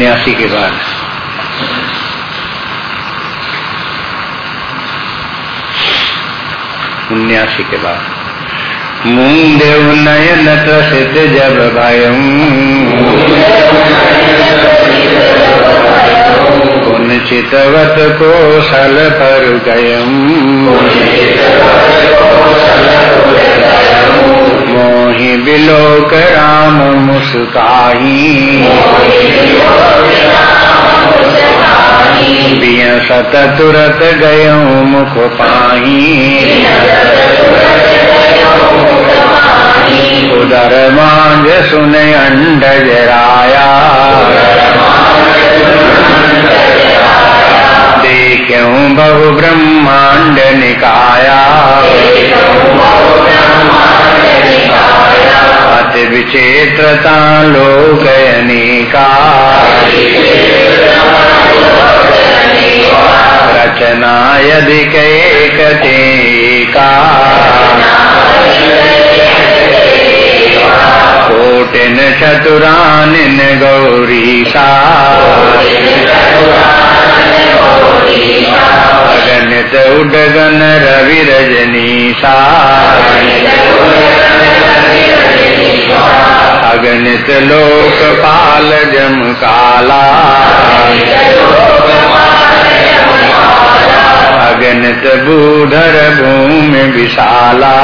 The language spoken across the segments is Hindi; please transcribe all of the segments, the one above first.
संख्या उन्यासी के बाद। उन्यासी के बाद। मुंदे नयन त्रसित जब भयम चितवत कोशल पर गयम बिलोक राम मुस्काही। बिय सत तुरत गयो मुख पाही। उदर मांग सुन अंड जराया देख्यू बहु ब्रह्मांड निकाया अति विचेत्रता लोक अनेका रचना यदि कैकतेका कोटिन चतुरानिन गौरी सा अगणित उडगन रवि रजनीसा अगणित लोकपाल जम काला। अगणित बूढ़र भूमि विशाला।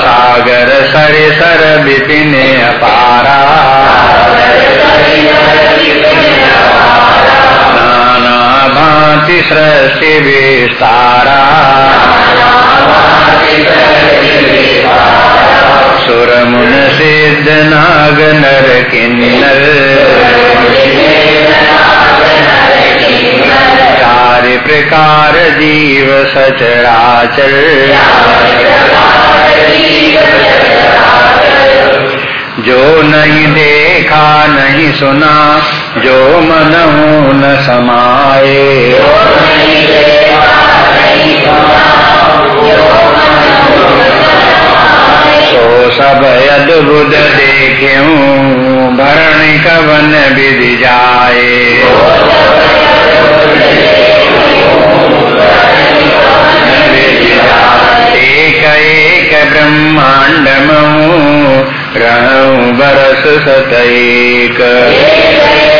सागर सर सर विपिन अपारा। नाना भांति सृष्टि विस्तारा। सुर मुन सिद्ध नाग नर किन्नर। चार प्रकार जीव सचराचर। जो नहीं देखा, नहीं सुना जो मन न समाए तो सब अद्भुत देख्यू भरण कवन विधि जाए। एक एक ब्रह्मांड रहूँ बरस सतैक। यही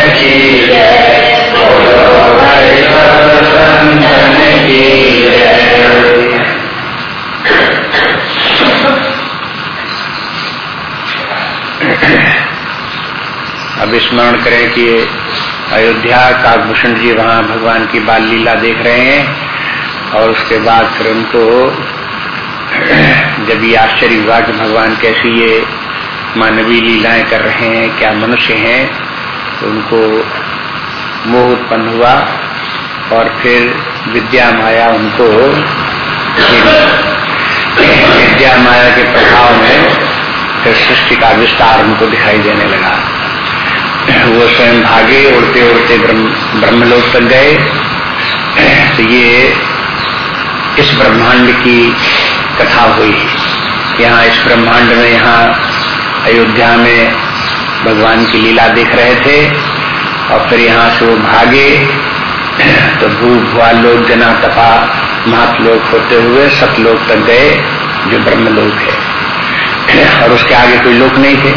करें कि अयोध्या काकभूषण जी वहाँ भगवान की बाल लीला देख रहे हैं और उसके बाद फिर उनको जब ये आश्चर्य हुआ कि भगवान कैसी ये मानवीय लीलाएँ कर रहे हैं, क्या मनुष्य हैं तो उनको मोह उत्पन्न हुआ और फिर विद्या माया उनको विद्या माया के प्रभाव में फिर सृष्टि का विस्तार उनको दिखाई देने लगा। वो स्वयं भागे उड़ते उड़ते ब्रह्मलोक तक गए। तो ये इस ब्रह्मांड की कथा हुई। यहाँ इस ब्रह्मांड में, यहाँ अयोध्या में भगवान की लीला देख रहे थे और फिर यहाँ से वो भागे। तो भू भुआ लोग जना तपा महातलोक होते हुए सतलोक तक गए जो ब्रह्मलोक है। और उसके आगे कोई लोक नहीं थे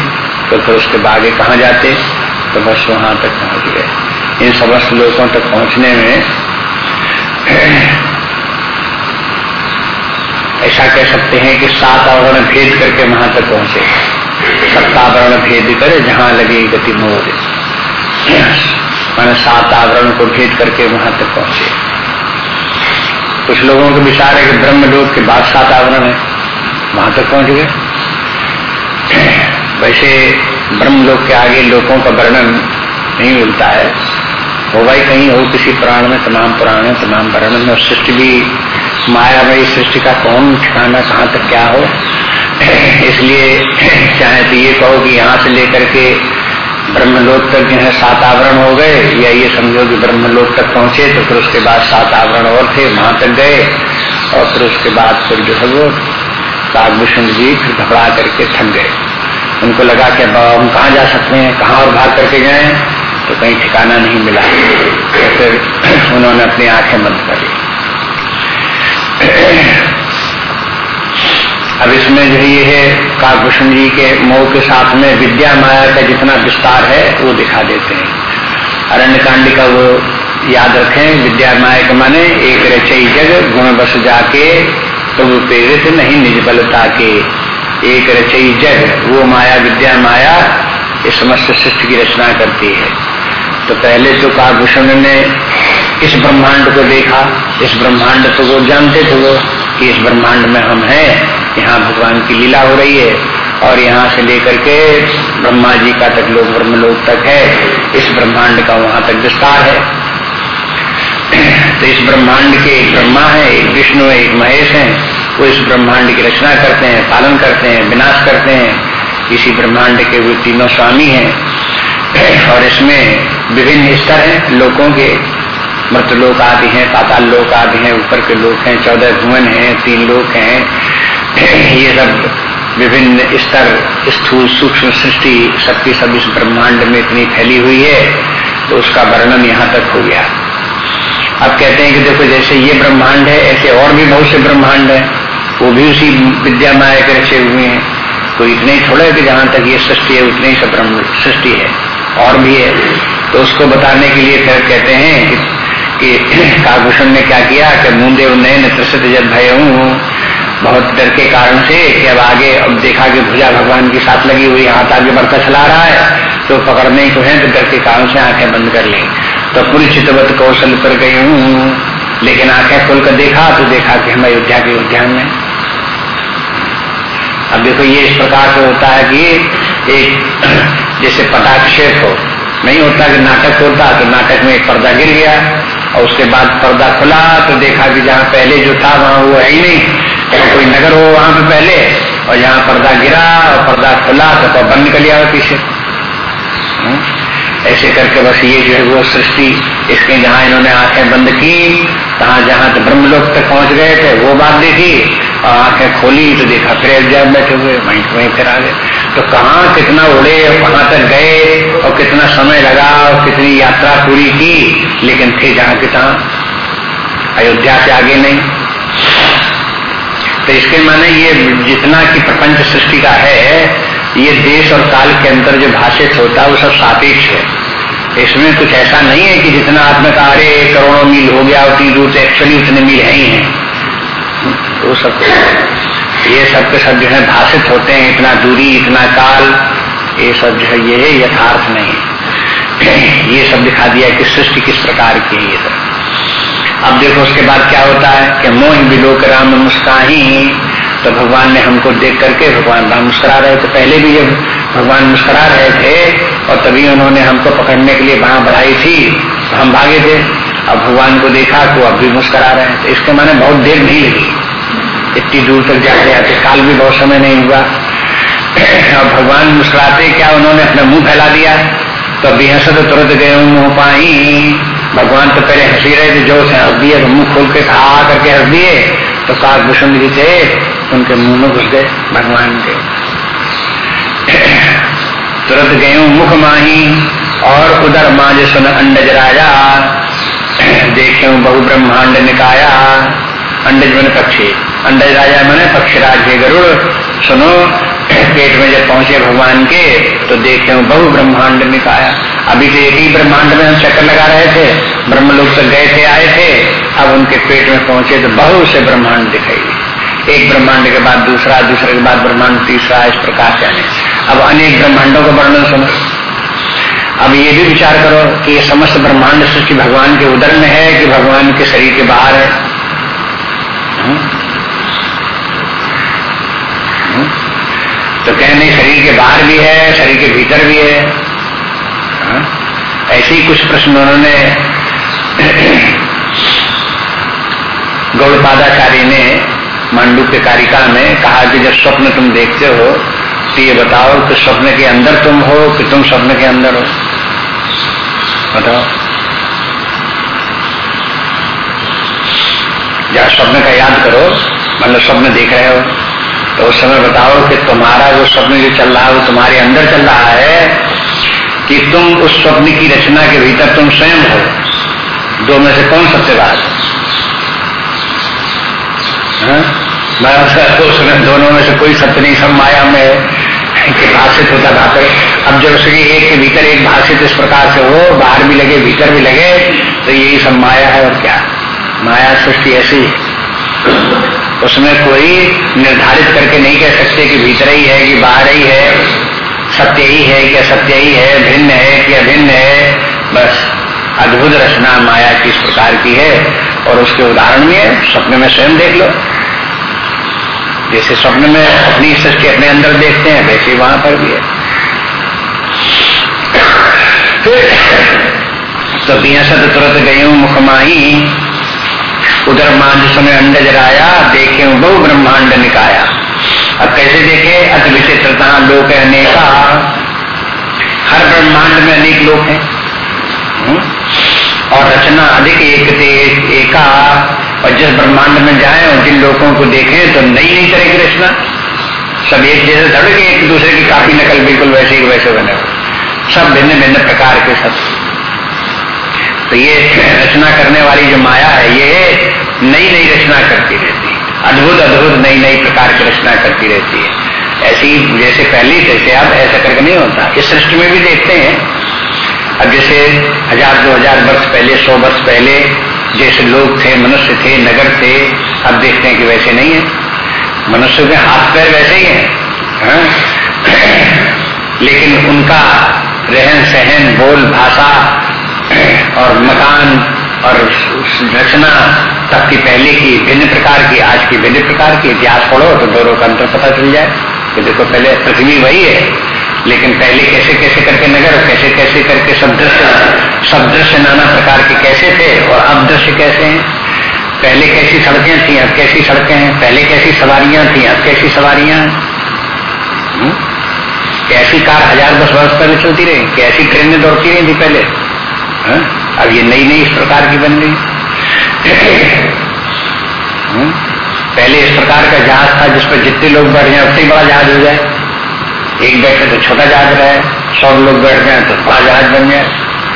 तो फिर उसके आगे कहाँ जाते? तो बस वहाँ तक पहुँच गए। इन समस्त लोगों तक पहुँचने में ऐसा कह सकते हैं कि सात आवरण भेद करके वहाँ तक पहुँचे। सत्तावरण भेद करे जहाँ लगे गति मोर मैंने सात आवरण को भेद करके वहाँ तक पहुँचे। कुछ लोगों के विचार है कि ब्रह्म लोक के बाद सात आवरण है। वहाँ तक पहुँच गए। वैसे ब्रह्म लोक के आगे लोगों का वर्णन नहीं मिलता है। हो भाई कहीं हो किसी पुराण में, तमाम पुराण में तमाम वर्णन में सृष्टि भी माया भाई सृष्टि का कौन ठिकाना, कहाँ तक क्या हो? इसलिए चाहे तो ये कहो कि यहाँ से लेकर के ब्रह्मलोक तक जो है सात आवरण हो गए, या ये समझो कि ब्रह्मलोक तक पहुँचे तो फिर उसके बाद सात आवरण और थे, वहाँ तक गए, और फिर उसके बाद फिर जो है वो कागभूषण जी फिर घबरा करके थक गए। उनको लगा कि अब हम कहाँ जा सकते हैं, कहाँ और भाग करके गए तो कहीं ठिकाना नहीं मिला। तो फिर उन्होंने अपनी आँखें बंद कर ली अब इसमें जो ये है काकभूषण जी के मोह के साथ में विद्या माया का जितना विस्तार है, वो दिखा देते हैं। अरण्य कांड का वो याद रखें, विद्या माया के माने एक रचई जग गुण बस जाके तो वो प्रेरित नहीं निज बलता के एक रचई जग, वो माया, विद्या माया इस समस्त सृष्टि की रचना करती है। तो पहले तो काकभूषण ने इस ब्रह्मांड को देखा, इस ब्रह्मांड तो वो जानते थे वो कि इस ब्रह्मांड में हम हैं, यहाँ भगवान की लीला हो रही है, और यहाँ से लेकर के ब्रह्मा जी का तक लोग, ब्रह्मलोक तक है, इस ब्रह्मांड का वहाँ तक विस्तार है। तो इस ब्रह्मांड के एक ब्रह्मा है, एक विष्णु है, एक महेश है वो इस ब्रह्मांड की रचना करते हैं, पालन करते हैं, विनाश करते हैं। इसी ब्रह्मांड के वो तीनों स्वामी हैं। और इसमें विभिन्न स्तर हैं लोगों के। मृत लोक आदि हैं, पाताल लोक आदि हैं, ऊपर के लोग हैं, चौदह भुवन हैं, तीन लोक हैं। ये सब विभिन्न स्तर, स्थूल सूक्ष्म सृष्टि सबकी सब इस ब्रह्मांड में इतनी फैली हुई है तो उसका वर्णन यहाँ तक हो गया। अब कहते हैं कि देखो, जैसे ये ब्रह्मांड है, ऐसे और भी बहुत से ब्रह्मांड है। वो भी उसी विद्या माया के रचे हुए हैं। तो इतने ही थोड़े कि जहाँ तक ये सृष्टि है, उतने ही सब सृष्टि है। और भी है। तो उसको बताने के लिए फिर कहते हैं कि कि काभूषण ने क्या किया कि मुंदे उन्नयन त्रसित जब भय हूँ, बहुत डर के कारण से कि अब आगे, अब देखा कि भुजा भगवान के साथ लगी हुई हाथ आगे बढ़ता चला रहा है तो पकड़ने को है तो डर के कारण से आँखें बंद कर ली। तो पूरी चितवत कौशल पर गई हूँ। लेकिन आँखें खोल कर देखा तो देखा कि हम अयोध्या के उद्यान में अब देखो ये इस प्रकार से होता है कि एक जैसे पटाक्षेप हो, नहीं होता कि नाटक होता तो नाटक में एक पर्दा गिर गया और उसके बाद पर्दा खुला तो देखा कि जहाँ पहले जो था, वहाँ वो है ही नहीं। तो कोई नगर हो वहाँ पे पहले और जहाँ पर्दा गिरा और पर्दा खुला तो तो बंद निकल गया पीछे। हम्म? ऐसे करके बस ये जो है वो सृष्टि, इसके जहाँ इन्होंने आँखें बंद की, तहा जहाँ तो ब्रह्मलोक तक पहुँच गए थे, वो बात देखी। और आँखें खोली तो देखा, फिर अयोध्या बैठे हुए वहीं वहीं फिर आ गए। तो कहाँ कितना उड़े कहाँ तक गए, और कितना समय लगा, और कितनी यात्रा पूरी की, लेकिन थे जहाँ के तहा। अयोध्या से आगे नहीं। तो इसके माने ये जितना की प्रपंच सृष्टि का है, ये देश और काल के अंदर जो भाषित होता है, वो सब सापेक्ष है। इसमें कुछ ऐसा नहीं है कि जितना अरे करोड़ों मील हो गया, उतनी दूर से एक्चुअली उतने मील है ही है। वो सब ये सब के सब जो है भाषित होते हैं, इतना दूरी, इतना काल, ये सब जो है, ये यथार्थ नहीं ये सब दिखा दिया कि सृष्टि किस प्रकार की है ये सब। अब देखो, उसके बाद क्या होता है कि मोह बिलोक राम मुस्काही तो भगवान ने हमको देख करके भगवान राम मुस्करा रहे थे। पहले भी जब भगवान मुस्करा रहे थे, और तभी उन्होंने हमको पकड़ने के लिए बाह बढ़ाई थी तो हम भागे थे। अब भगवान को देखा तो अब भी मुस्करा रहे हैं। तो इसके माने बहुत देर नहीं लगी। इतनी दूर तक जाते जाते काल भी बहुत समय नहीं हुआ। और भगवान मुस्कुराते क्या उन्होंने अपना मुँह फैला दिया? तो अभी हंस तो तुरंत गए मुँह पाई। भगवान तो पहले हँसी रहे थे जो से हंस दिए तो मुँह खोल के खा करके हंस दिए। तो काकभूषण जी थे, उनके मुँह में घुस गए भगवान के। तुरंत गए मुख माही, और उधर माज सुन अंडज राजा। देखे बहु ब्रह्मांड निकाया, अंडज मन पक्षी अंडज राजा मैंने पक्षराज हे गरुड़। सुनो, पेट में जब पहुँचे भगवान के तो देखे बहु ब्रह्मांड में निकाया अभी तो एक ही ब्रह्मांड में हम चक्कर लगा रहे थे। ब्रह्म लोग तक गए थे, आए थे। अब उनके पेट में पहुँचे तो बहु से ब्रह्मांड दिखाई एक ब्रह्मांड के बाद दूसरा, दूसरे के बाद ब्रह्मांड, तीसरा इस प्रकार से आने अब अनेक ब्रह्मांडों का वर्णन सुनो। अब ये भी विचार करो कि ये समस्त ब्रह्मांड सृष्टि भगवान के उदर में है कि भगवान के शरीर के बाहर है। हुँ? हुँ? तो कह नहीं, शरीर के बाहर भी है, शरीर के भीतर भी है। ऐसे ही कुछ प्रश्न उन्होंने गौड़पादाचार्य ने मांडू के कारिका में कहा कि जब स्वप्न तुम देखते हो तो ये बताओ कि स्वप्न के अंदर तुम हो कि तुम स्वप्न के अंदर हो? बताओ। या स्वप्न का याद करो मतलब स्वप्न देख रहे हो। तो उस समय बताओ कि तुम्हारा जो स्वप्न जो चल रहा है, वो तुम्हारे अंदर चल रहा है कि तुम उस स्वप्न की रचना के भीतर तुम स्वयं हो। दो में से कौन सबसे बात हाँ? मैं उसमें दोनों में से कोई सत्य नहीं, सब माया में के भाषित होता भाषित अब जब उसके एक के भीतर एक भाषित इस प्रकार से हो, बाहर भी लगे, भीतर भी लगे तो यही सब माया है और क्या? माया सृष्टि ऐसी। उसमें कोई निर्धारित करके नहीं कह सकते कि भीतर ही है कि बाहर ही है। सत्य ही है कि असत्य ही है? भिन्न है कि अभिन्न है? बस अद्भुत रचना माया की इस प्रकार की है? और उसके उदाहरण में स्वप्न में स्वयं देख लो। जैसे स्वप्न में अपनी सृष्टि अपने अंदर देखते हैं, वैसे वहाँ पर भी है। तो बिया सत तुरंत गई मुखमाही उधर मांझ समय अंड जराया देखे बहु ब्रह्मांड निकाया। अब कैसे देखे? अत विचित्रता, लोक अनेका। हर ब्रह्मांड में अनेक लोग हैं। हम्म? और रचना अधिक एक एका। और जिस ब्रह्मांड में जाए और जिन लोगों को देखें तो नई नई तरह की रचना। सब एक जैसे धड़ के एक दूसरे की काफ़ी नकल बिल्कुल वैसे ही वैसे बने। सब भिन्न भिन्न प्रकार के सब। तो ये रचना करने वाली जो माया है, ये नई नई रचना करती रहती है। अद्भुत अद्भुत नई नई प्रकार की रचना करती रहती है। ऐसी जैसे पहली जैसे अब ऐसा करके नहीं होता। इस सृष्टि में भी देखते हैं। अब जैसे हज़ार, दो हज़ार वर्ष पहले, सौ वर्ष पहले जैसे लोग थे, मनुष्य थे, नगर थे, अब देखते हैं कि वैसे नहीं है। मनुष्य के हाथ पैर वैसे ही हैं। है? लेकिन उनका रहन सहन बोल भाषा और मकान और रचना तब की पहले की भिन्न प्रकार की, आज की भिन्न प्रकार की। इतिहास पढ़ो तो दोनों का अंतर पता चल जाए कि देखो पहले पृथ्वी वही है, लेकिन पहले कैसे कैसे करके नगर कैसे कैसे करके सब दृश्य सब दृश्य नाना प्रकार के कैसे थे और अब दृश्य कैसे हैं। पहले कैसी सड़कें थी, अब कैसी सड़कें हैं। पहले कैसी सवारियाँ थी, अब कैसी सवारियाँ। हम्म? कैसी कार हज़ार दस वर्ष पहले चलती रही, कैसी ट्रेनें दौड़ती रही थी पहले? हा? अब ये नई नई इस प्रकार की बन गई। हम्म? पहले इस प्रकार का जहाज़ था जिस पर जितने लोग बैठ जाए, उतने बड़ा जहाज़ हो जाए। एक बैठे तो छोटा जहाज़ रहे, सौ लोग बैठ गए तो बड़ा जहाज़ बन गया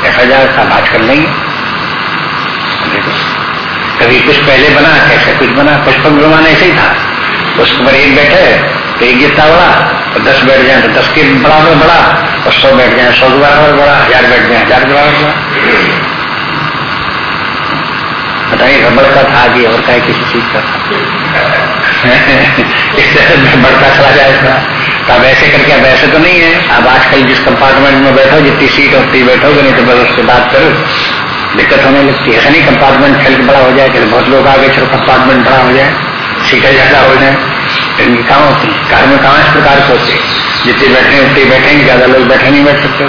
ऐसा जहाज़ था आजकल नहीं देखो, कभी कुछ पहले बना, कैसे कुछ बना पुष्पक विमान ऐसे ही था। उसके पर एक बैठे तो एक जितना बड़ा और दस बैठ जाए तो दस के बराबर बड़ा, और सौ बैठ जाए, सौ के बराबर बड़ा, हज़ार बैठ जाए, हज़ार के बराबर बड़ा। बताइए रबड़ का था कि और क्या किसी चीज़ का? था इस तरह बढ़ता चला जाएगा तो अब ऐसे करके अब ऐसे तो नहीं है। अब आजकल जिस कंपार्टमेंट में बैठो जितनी सीट होती बैठोगे नहीं तो बस उसके बात करो। दिक्कत होने लगती है। ऐसा नहीं कंपार्टमेंट खेल बड़ा हो जाए बहुत लोग आगे चलो कंपार्टमेंट बड़ा हो जाए, सीटें ज़्यादा हो जाए। इनकी कहाँ होती है? कार में कहाँ इस प्रकार से होती जितने बैठे उतने बैठेंगे, ज़्यादा लोग बैठे नहीं बैठ सकते।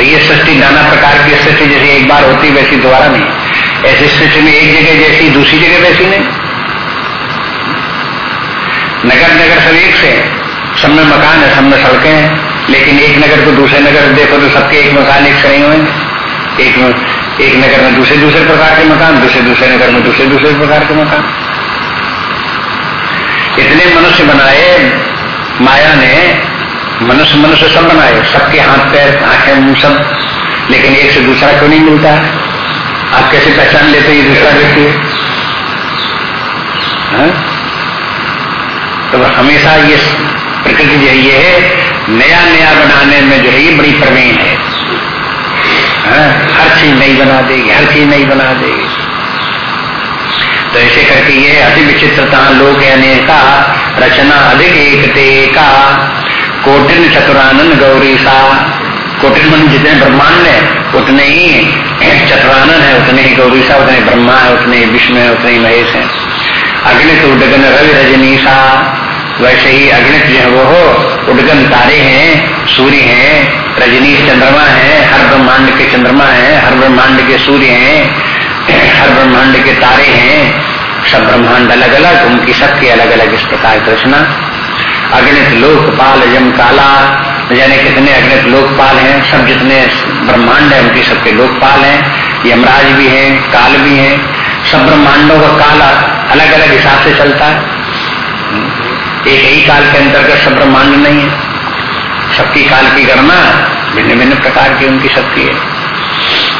तो ये सृष्टि नाना प्रकार की सृष्टि जैसे एक बार होती वैसी दोबारा नहीं। ऐसी सृष्टि में एक जगह जैसी, दूसरी जगह वैसी नहीं। नगर नगर सब एक से सब में मकान है, सब में सड़कें हैं। लेकिन एक नगर को दूसरे नगर देखो तो सबके एक मकान एक से नहीं होंगे एक एक नगर में दूसरे दूसरे प्रकार के मकान, दूसरे दूसरे नगर में दूसरे दूसरे प्रकार के मकान। इतने मनुष्य बनाए, माया ने मनुष्य मनुष्य सब बनाए सबके हाथ पैर आँखें मुँह सब। लेकिन एक से दूसरा क्यों नहीं मिलता? आप कैसे पहचान लेते ये दूसरा व्यक्ति? तो हमेशा ये प्रकृति जो ये है नया नया बनाने में जो है ये बड़ी प्रवीण है। हाँ, हर चीज़ नई बना देगी हर चीज़ नई बना देगी। तो ऐसे करके ये अति विचित्रता लोक अनेका रचना अधिक एक का कोटिन चतुरानंद गौरी सा। कोटिन मन जितने ब्रह्मांड है, उतने ही चतुरानंद है, उतने ही गौरी सा, उतने ब्रह्मा है, उतने ही विष्णु है, उतने ही महेश है। अग्नित उडगन रवि रजनीसा वैसे ही अग्नित जो है वो हो उडगन तारे हैं, सूर्य हैं, रजनी चंद्रमा है, हर ब्रह्मांड के चंद्रमा है, हर ब्रह्मांड के सूर्य हैं, हर ब्रह्मांड के तारे हैं। सब ब्रह्मांड अलग अलग उनकी सबके अलग अलग इस प्रकार कृष्णा अगणित लोकपाल यम काला। जाने कितने अगणित लोकपाल हैं, सब जितने ब्रह्मांड है, उनकी सबके लोकपाल हैं। यमराज भी हैं, काल भी हैं। सब ब्रह्मांडों का काल अलग अलग हिसाब से चलता है। एक ही काल के अंतर्गत सब ब्रह्मांड नहीं है। सबकी काल की गणना भिन्न भिन्न प्रकार की उनकी शक्ति है।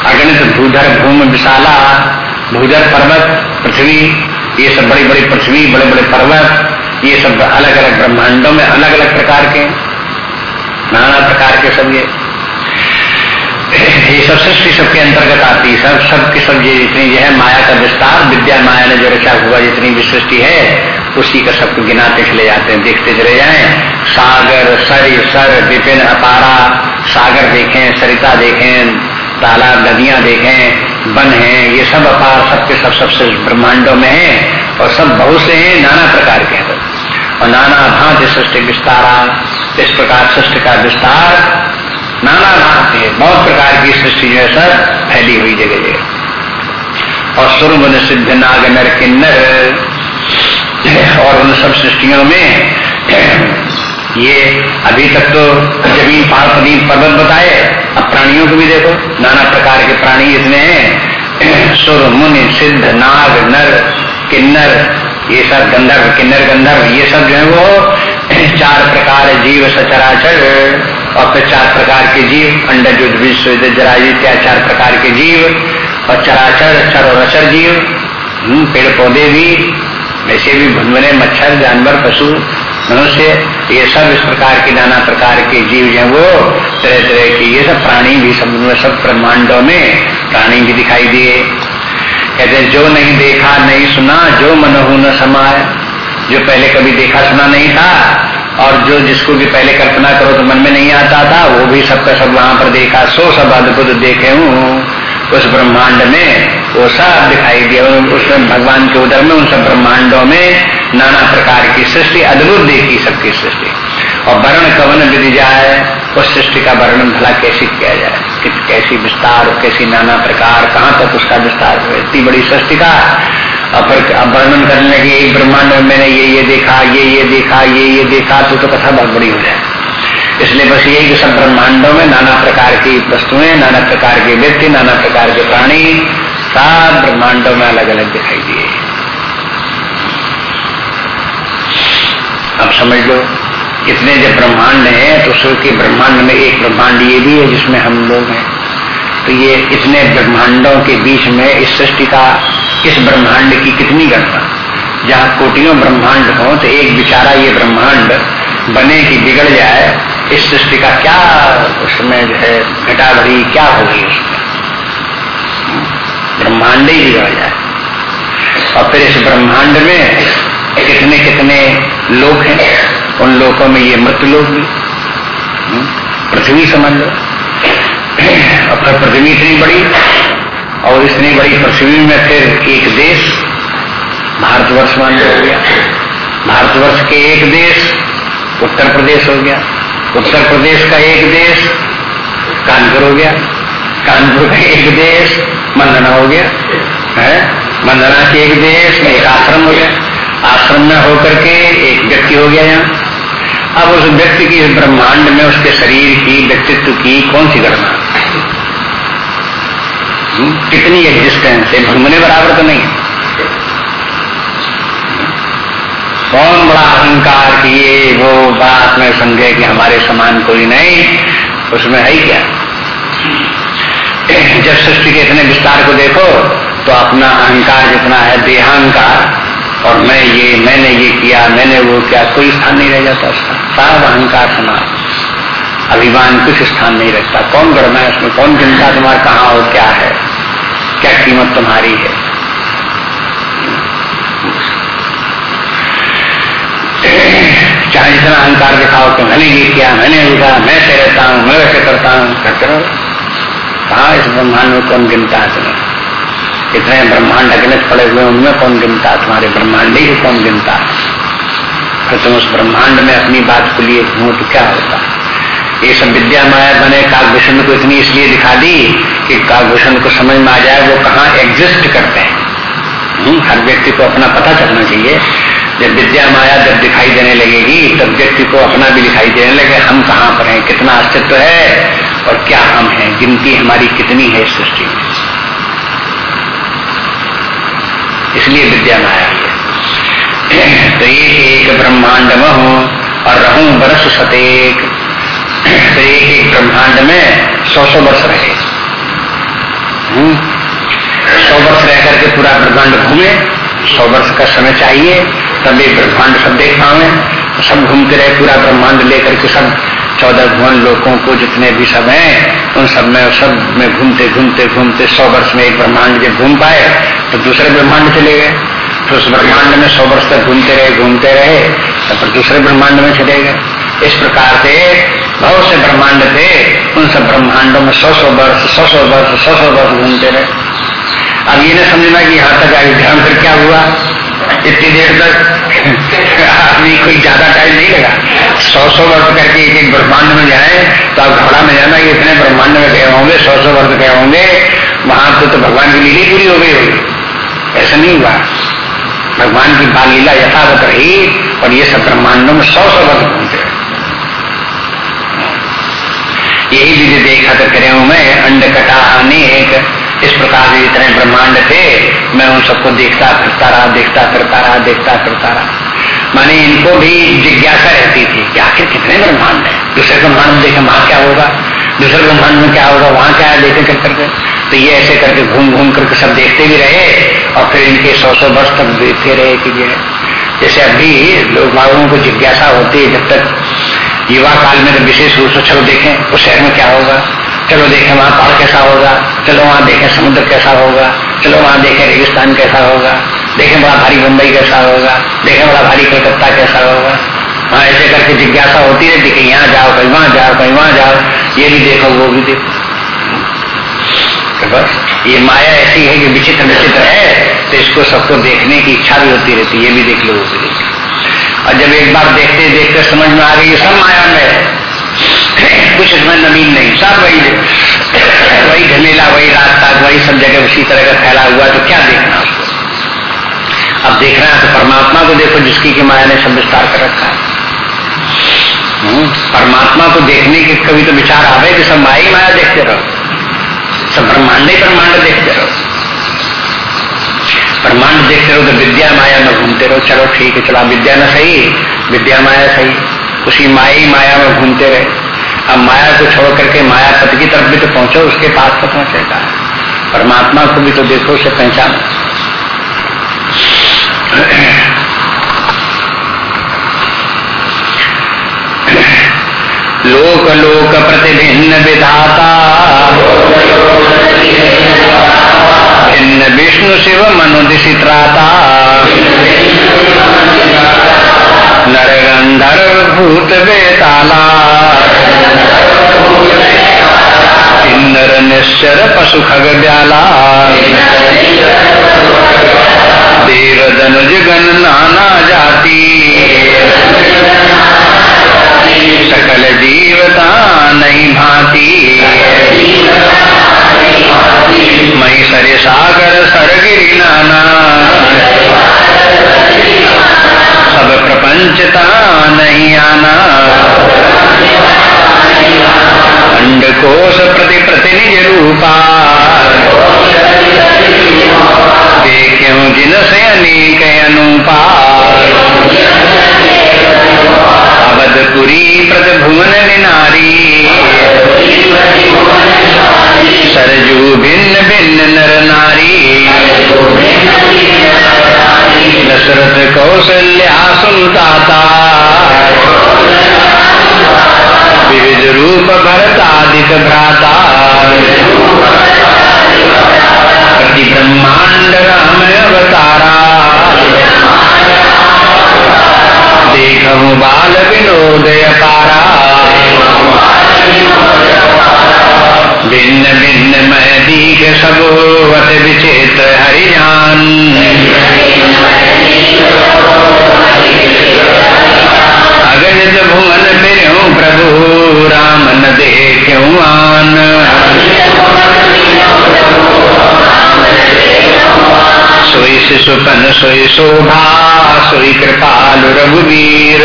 अगणित भूधर, भूमि, विशाला, भूधर, पर्वत, पृथ्वी, ये सब बड़ी बड़ी पृथ्वी बड़े बड़े पर्वत ये सब अलग अलग ब्रह्मांडों में अलग अलग प्रकार के नाना प्रकार के सब ये। ये सब सृष्टि सबके अंतर्गत आती है। सब सब के सब ये जितनी जो है, माया का विस्तार, विद्या माया ने जो रचा हुआ जितनी भी सृष्टि है, उसी का सबको गिनाते चले जाते हैं, देखते चले जाए। सागर, सर सर, विपिन, अपारा, सागर देखें, सरिता देखें, तालाब, नदियाँ देखें, वन है, ये सब अपार सबके सब सबसे ब्रह्मांडों में है और सब बहुत से हैं, नाना प्रकार के हैं। और नाना भांति सृष्टि विस्तारा इस प्रकार सृष्टि का विस्तार नाना भांति है बहुत प्रकार की सृष्टि जो है फैली हुई जगह जगह। और सुरमुन सिद्ध नाग नर किन्नर, और उन सब सृष्टियों में ये अभी तक तो ज़मीन पहाड़ पर्वत बताए, अब प्राणियों को भी देखो, नाना प्रकार के प्राणी इसमें हैं। सुर मुनि सिद्ध नाग नर किन्नर ये सब गंधर्व किन्नर गंधर्व ये सब जो है वो चार प्रकार जीव सचराचर और फिर चार प्रकार के जीव युद्ध विश्व जरा चार प्रकार के जीव और चराचर चर और अचर जीव हम्म, पेड़ पौधे भी वैसे भी भुनवने मच्छर जानवर पशु मनुष्य ये सब इस प्रकार के नाना प्रकार के जीव जो वो तरह तरह के ये सब प्राणी भी सब सब ब्रह्मांडों में प्राणी भी दिखाई दिए। कहते जो नहीं देखा, नहीं सुना, जो मनहु न समाए जो पहले कभी देखा, सुना नहीं था, और जो जिसको भी पहले कल्पना करो तो मन में नहीं आता था, वो भी सबका सब वहाँ पर देखा, सो सब अद्भुत देखे हूँ। उस ब्रह्मांड में वो सब दिखाई दिया, उसमें भगवान के उदर में, उन सब ब्रह्मांडों में नाना प्रकार की सृष्टि, अद्भुत देखी सबकी सृष्टि। और वर्ण कवन विधि जाए, उस सृष्टि का वर्णन भला कैसे किया जाए? कि कैसी विस्तार कैसी नाना प्रकार कहाँ तक उसका विस्तार इतनी बड़ी सृष्टि का। वर्णन करने लगे एक ब्रह्मांड में मैंने ये ये देखा ये ये देखा ये ये देखा तो, तो कथा बहुत बड़ी हो जाए। इसलिए बस यही कि सब ब्रह्मांडों में नाना प्रकार की वस्तुएँ नाना प्रकार के व्यक्ति नाना प्रकार के प्राणी सब ब्रह्मांडों में अलग अलग दिखाई दिए। अब समझ लो। इतने जब ब्रह्मांड है तो उसके के ब्रह्मांड में एक ब्रह्मांड ये भी है जिसमें हम लोग हैं। तो ये इतने ब्रह्मांडों के बीच में इस सृष्टि का, इस ब्रह्मांड की कितनी गणना जहाँ कोटियों ब्रह्मांड हो तो एक बिचारा ये ब्रह्मांड बने कि बिगड़ जाए, इस सृष्टि का क्या उसमें जो है घटा भरी क्या होगी उसमें? ब्रह्मांड ही बिगड़ जाए। और फिर इस ब्रह्मांड में कितने कितने लोग हैं? उन लोगों में ये मृत लोग भी हम्म, पृथ्वी समझ लो। फिर पृथ्वी इतनी बड़ी और इतनी बड़ी पृथ्वी में फिर एक देश भारतवर्ष मान लो हो गया। भारतवर्ष के एक देश उत्तर प्रदेश हो गया। उत्तर प्रदेश का एक देश कानपुर हो गया। कानपुर का एक देश मंदना हो गया। है? मंदना के एक देश में एक आश्रम हो गया। आश्रम में होकर के एक व्यक्ति हो गया यहाँ। अब उस व्यक्ति की ब्रह्मांड में उसके शरीर की व्यक्तित्व की कौन सी गणना हम्म, कितनी एग्जिस्टेंस है? भंगने बराबर तो नहीं कौन बड़ा अहंकार किए वो बात में समझे कि हमारे समान कोई नहीं उसमें है क्या? जब सृष्टि के इतने विस्तार को देखो तो अपना अहंकार जितना है देहांकार और मैं ये मैंने ये किया मैंने वो किया कोई स्थान नहीं रह जाता उसका सब अहंकार समाज। अभिमान कुछ स्थान नहीं रखता? कौन गणना है उसमें? कौन चिंता तुम्हारा कहाँ हो क्या है? क्या कीमत तुम्हारी है? चाहे जितना अहंकार दिखाओ कि मैंने ये किया, मैंने लिखा मैं से रहता हूँ, मैं वैसे करता हूँ, करते रहो। कहा इस ब्रह्मांड में कौन गिनता है तुम्हें? इतने ब्रह्मांड अगणित पड़े हुए उनमें कौन गिनता तुम्हारे ब्रह्मांड ही कौन गिनता फिर तुम उस ब्रह्मांड में अपनी बात को लिए तो क्या होता? ये सब विद्या माया बने काकभूषण को इतनी इसलिए दिखा दी कि काकभूषण को समझ में आ जाए वो कहाँ एग्जिस्ट करते हैं। हम्म, हर व्यक्ति को अपना पता चलना चाहिए। जब विद्या माया जब दिखाई देने लगेगी तब व्यक्ति को अपना भी दिखाई देने लगे हम कहाँ पर हैं कितना अस्तित्व है और क्या हम हैं गिनती हमारी कितनी है सृष्टि में। इसलिए विद्या माया है। तो एक एक ब्रह्मांड में हूँ और रहूँ वर्ष सतेक। तो एक एक ब्रह्मांड में सौ सौ वर्ष रहे। हम्म। सौ वर्ष रह करके पूरा ब्रह्मांड घूमे, सौ वर्ष का समय चाहिए, तब एक ब्रह्मांड सब देख पावे। सब घूमते रहे, पूरा ब्रह्मांड लेकर के सब चौदह भुवन लोगों को जितने भी सब हैं, उन सब में सब में घूमते घूमते घूमते सौ वर्ष में एक ब्रह्मांड जब घूम पाए तो दूसरे ब्रह्मांड चले गए। तो उस ब्रह्मांड में सौ वर्ष तक घूमते रहे घूमते रहे तो फिर दूसरे ब्रह्मांड में चले गए। इस प्रकार से बहुत से ब्रह्मांड थे उन सब ब्रह्मांडों में सौ सौ वर्ष सौ सौ वर्ष सौ सौ वर्ष घूमते रहे। अब ये न समझना कि यहाँ तक अयोध्या फिर क्या हुआ? इतनी देर तक आदमी कोई ज़्यादा टाइम नहीं लगा। सौ सौ वर्ष करके एक एक ब्रह्मांड में जाए तो आप घबरा में जाना कि इतने ब्रह्मांड में गए होंगे सौ सौ वर्ष गए होंगे वहाँ तो, तो भगवान की लीली पूरी हो गई होगी। ऐसा नहीं हुआ। भगवान की बाल लीला यथावत रही और ये सब ब्रह्मांडों में सौ सौ वर्ष घूमते यही विधि देखा तो करे मैं अंड कटा अनेक। इस प्रकार से जितने ब्रह्मांड थे, मैं उन सबको देखता फिरता रहा, देखता फिरता रहा, देखता फिरता रहा। माने इनको भी जिज्ञासा रहती थी कि आखिर कितने ब्रह्मांड है? दूसरे ब्रह्मांड में देखे वहाँ क्या होगा? दूसरे ब्रह्मांड में क्या होगा? वहाँ क्या है? देखे कर करके तो ये ऐसे करके घूम घूम करके सब देखते भी रहे और फिर इनके सौ सौ वर्ष तक देखते रहे कि ये जैसे अभी लोग बाबुओं को जिज्ञासा होती है जब तक युवा काल में तो विशेष रूप से चलो देखें, उस शहर में क्या होगा? चलो देखें वहाँ पहाड़ कैसा होगा? चलो वहाँ देखें समुद्र कैसा होगा? चलो वहाँ देखें रेगिस्तान कैसा होगा? देखें बड़ा भारी मुंबई कैसा होगा? देखें बड़ा भारी कलकत्ता कैसा होगा? हाँ ऐसे करके जिज्ञासा होती रहती कि यहाँ जाओ, कहीं वहाँ जाओ, कहीं वहाँ जाओ। ये भी देखो, वो भी देखो। बस ये माया ऐसी है कि विचित्र विचित्र है तो इसको सबको देखने की इच्छा भी होती रहती है ये भी देख लो वो भी देख और जब एक बार देखते देखते समझ में आ गई सब माया में कुछ इसमें नवीन नहीं सब वही वही झमेला वही रास्ता वही सब जगह उसी तरह का फैला हुआ तो क्या देखना उसको? अब देखना है तो परमात्मा को देखो जिसकी की माया ने सब विस्तार कर रखा है। हम्म, परमात्मा को देखने के कभी तो विचार आ आवे कि सब माया ही माया देखते रहो। सब ब्रह्मांड ही ब्रह्मांड देखते रहो। ब्रह्मांड देखते रहो तो विद्या माया में घूमते रहो, चलो ठीक है, चलो विद्या न सही, विद्या माया सही, उसी माया ही माया में घूमते रहे। अब माया को छोड़ करके माया पति की तरफ़ भी तो पहुंचो, उसके पास तो पहुंचेगा परमात्मा को भी तो देखो, उसे पहचानो। लोक लोक प्रतिभिन्न विधाता भिन्न विष्णु शिव मनुदिशी त्राता नर गंधर्व भूत बेताला इंद्र निश्चर पशु खग ब्याला देव धनुज गण नाना जाति सकल जीवता नहीं भांति मई सरे सागर सरगिरी नाना सब प्रपंचता नहीं आना। अंड कोश प्रति प्रतिनिज रूपा देखो जिन से अनेक अनुपा अवधपुरी प्रतभुवन नारी सरजू भिन्न भिन्न नर नारी। दशरथ कौशल्या सुनताता विविध रूप भरतादिक भ्राता। प्रति ब्रह्मांड राम अवतारा। बाल विनोदय पारा भिन्न भिन्न मह दीघ सबोवत विचित्र हरियान। सुपन सोई शोभा सोई कृपाल रघुवीर।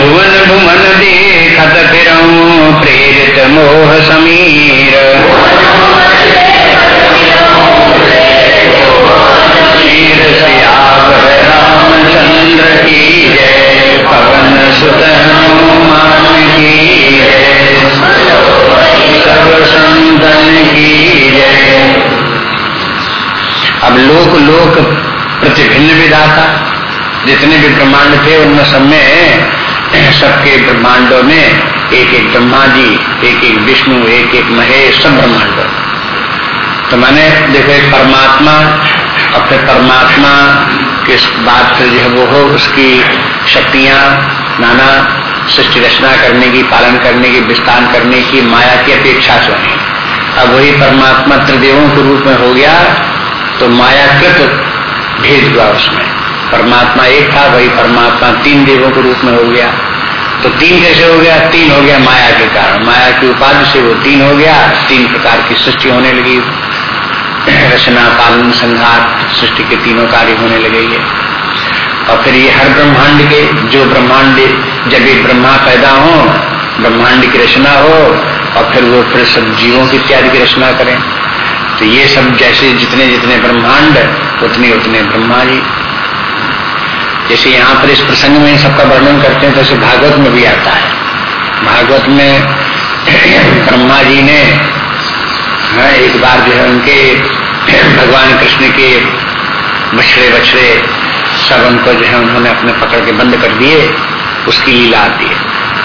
भुवन भुवन देखत फिर प्रेरित मोह समीर रामचंद्र की पवन सुत हनुमान की सर्व संतन की जय। अब लोक लोक प्रतिभिन्न विधाता, जितने भी ब्रह्मांड थे, उनमें सब में, सबके ब्रह्मांडों में एक एक ब्रह्मा जी एक एक विष्णु एक एक महेश, सब ब्रह्मांड। तो मैंने, देखो, एक परमात्मा और फिर परमात्मा के बाद फिर जो है वो हो, उसकी शक्तियाँ, नाना सृष्टि रचना करने की, पालन करने की, विस्तार करने की, माया की अपेक्षा से अब वही परमात्मा त्रिदेवों के रूप में हो गया तो मायाकृत भेद हुआ उसमें। परमात्मा एक था, वही परमात्मा तीन देवों के रूप में हो गया। तो तीन कैसे हो गया? तीन हो गया माया के कारण। माया की उपाधि से वो तीन हो गया, तीन प्रकार की सृष्टि होने लगी। रचना, पालन संघार सृष्टि के तीनों कार्य होने लगे और फिर ये हर ब्रह्मांड के, जो ब्रह्मांड जब ये ब्रह्मा पैदा हो ब्रह्मांड की रचना हो और फिर वो फिर सब जीवों की इत्यादि की रचना करें। तो ये सब जैसे जितने जितने ब्रह्मांड उतने उतने ब्रह्मा जी। जैसे यहाँ पर इस प्रसंग में सबका वर्णन करते हैं तो ऐसे भागवत में भी आता है। भागवत में ब्रह्मा जी ने हाँ, एक बार जो है उनके भगवान कृष्ण के बछड़े बछड़े सब उनको जो है उन्होंने अपने पकड़ के बंद कर दिए। उसकी लीला आती है।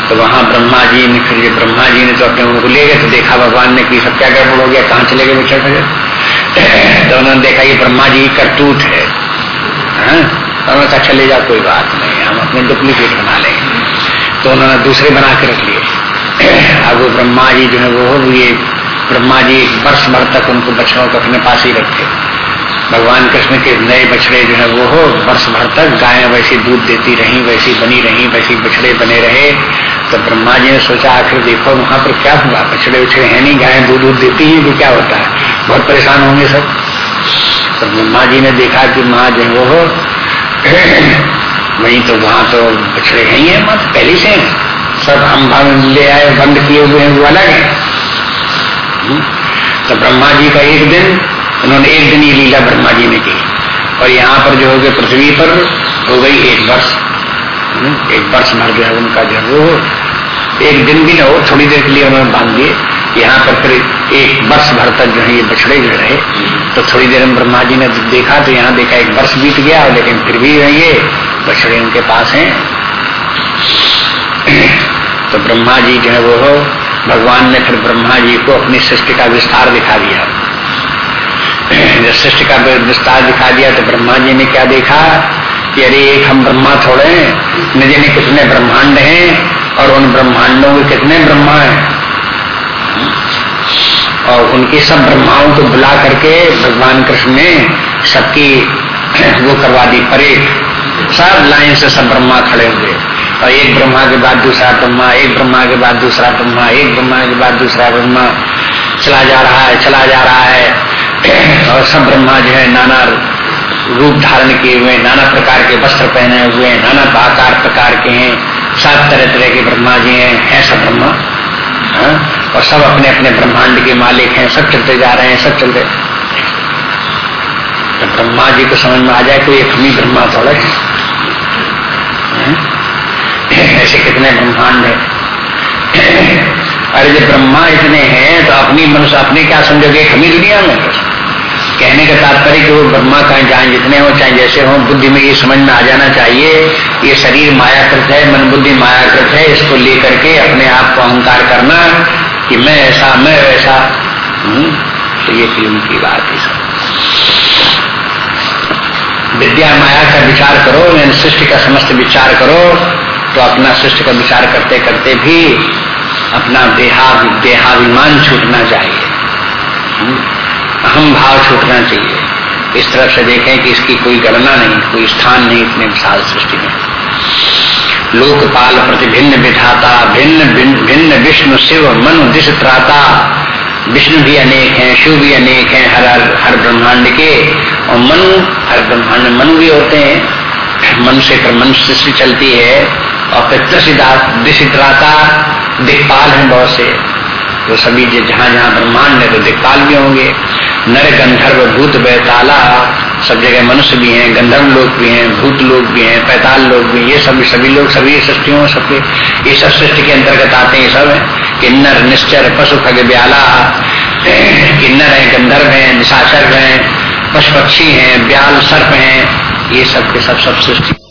तो वहाँ ब्रह्मा जी ने फिर ब्रह्मा जी ने तो अपने उनको ले गए तो देखा भगवान ने कि सब क्या गड़बड़ हो गया, कहाँ चले गए बछड़े बछड़े तो उन्होंने देखा ये ब्रह्मा जी करतूत है। हाँ? तो उन्होंने कहा, चले जाओ, कोई बात नहीं, हम अपने डुप्लीकेट बना लेंगे। तो उन्होंने दूसरे बना के रख लिए। अब ब्रह्मा जी जो है, वो ये ब्रह्मा जी वर्ष भर तक उनको बछड़ों को अपने पास ही रखे भगवान कृष्ण के नए बछड़े जो है, वो हो वर्ष भर तक गायें वैसी दूध देती रही, वैसी बनी रही, वैसी बछड़े बने रहे। तो ब्रह्मा जी ने सोचा, आखिर देखो, वहाँ पर क्या हुआ? बछड़े उछड़े हैं नहीं, गायें दूध दूध देती ही तो क्या होता है? बहुत परेशान होंगे सब। तो ब्रह्मा जी ने देखा कि माँ जो वो हो। वही तो वहाँ तो बछड़े हैं ही है मत पहले से सब हम भंग ले आए, बंद किए हुए हैं, वो अलग है। हम्म? तो ब्रह्मा जी का एक दिन उन्होंने एक दिन ये लीला ब्रह्मा जी ने की और यहाँ पर जो हो गए पृथ्वी पर, हो गई एक वर्ष। हम्म? एक वर्ष भर गया उनका जो वो। एक दिन भी ना हो, थोड़ी देर के लिए उन्होंने बाँध दिए। यहाँ पर फिर एक वर्ष भर तक जो है ये बछड़े जो रहे। तो थोड़ी देर में ब्रह्मा जी ने देखा तो यहाँ देखा एक वर्ष बीत गया लेकिन फिर भी ये बछड़े उनके पास हैं। तो ब्रह्मा जी जो है वो भगवान ने फिर ब्रह्मा जी को अपनी सृष्टि का विस्तार दिखा दिया। जब सृष्टि का विस्तार दिखा दिया तो ब्रह्मा जी ने क्या देखा कि अरे एक हम ब्रह्मा थोड़े हैं। न जाने कितने ब्रह्मांड हैं और उन ब्रह्मांडों के कितने ब्रह्मा हैं। और उनके सब ब्रह्माओं को बुला करके भगवान कृष्ण ने सबकी वो करवा दी परेड। सब लाइन से सब ब्रह्मा खड़े हुए। और एक ब्रह्मा के बाद दूसरा ब्रह्मा, एक ब्रह्मा के बाद दूसरा ब्रह्मा, एक ब्रह्मा के बाद दूसरा ब्रह्मा। चला जा रहा है, चला जा रहा है। और सब ब्रह्मा जो है नाना रूप धारण किए हुए नाना प्रकार के वस्त्र पहने हुए नाना आकार प्रकार के हैं, सात तरह तरह के ब्रह्मा जी हैं, है सब ब्रह्मा। हाँ? और सब अपने अपने ब्रह्मांड के मालिक हैं, सब चलते जा रहे हैं, सब चलते। तो ब्रह्मा जी को समझ में आ जाए कोई एक ही ब्रह्मा थोड़ा है। ऐसे कितने ब्रह्मांड है। अरे जब ब्रह्मा इतने हैं तो अपनी मनुष्य, अपने क्या समझोगे? हमी दुनिया में कहने का तात्पर्य कि वो ब्रह्मा कहें चाहे जितने हो चाहे जैसे हो बुद्धि में ये समझ में आ जाना चाहिए। ये शरीर मायाकृत है मन बुद्धि मायाकृत है इसको लेकर के अपने आप को अहंकार करना कि मैं ऐसा मैं वैसा। हम्म, तो ये फ़िल्म की बात है विद्या माया का विचार करो यानी सृष्टि का समस्त विचार करो तो अपना सृष्टि का विचार करते करते भी अपना देहा देहाभिमान छूटना चाहिए। हम्म, अहम भाव छूटना चाहिए। इस तरफ़ से देखें कि इसकी कोई गणना नहीं, कोई स्थान नहीं, इतने विशाल सृष्टि में। लोकपाल प्रति भिन्न विधाता, भिन्न भिन्न विष्णु, शिव, मनु दिश त्राता। विष्णु भी अनेक हैं, शिव भी अनेक हैं, हर हर ब्रह्मांड के। और मनु, हर ब्रह्मांड मनु भी होते हैं। मनु से मनुष्य सृष्टि चलती है। और फिर त्रिशित्राता दिक्पाल हैं बहुत से। तो सभी जहाँ जहाँ ब्रह्मांड है तो दिक्पाल भी होंगे। नर गंधर्व भूत बैताला। सब जगह मनुष्य भी हैं, गंधर्व लोग भी हैं, भूत लोग भी हैं, पैताल लोग भी ये सब, सभी लोग, सभी सृष्टियों, सबके, ये सब सृष्टि के अंतर्गत आते हैं सब। है किन्नर निश्चर, पशु, खग, ब्याला किन्नर है, गंधर्व है, निशाचर है, पशु पक्षी हैं, ब्याल, सर्प हैं, ये सब के सब सब सृष्टि।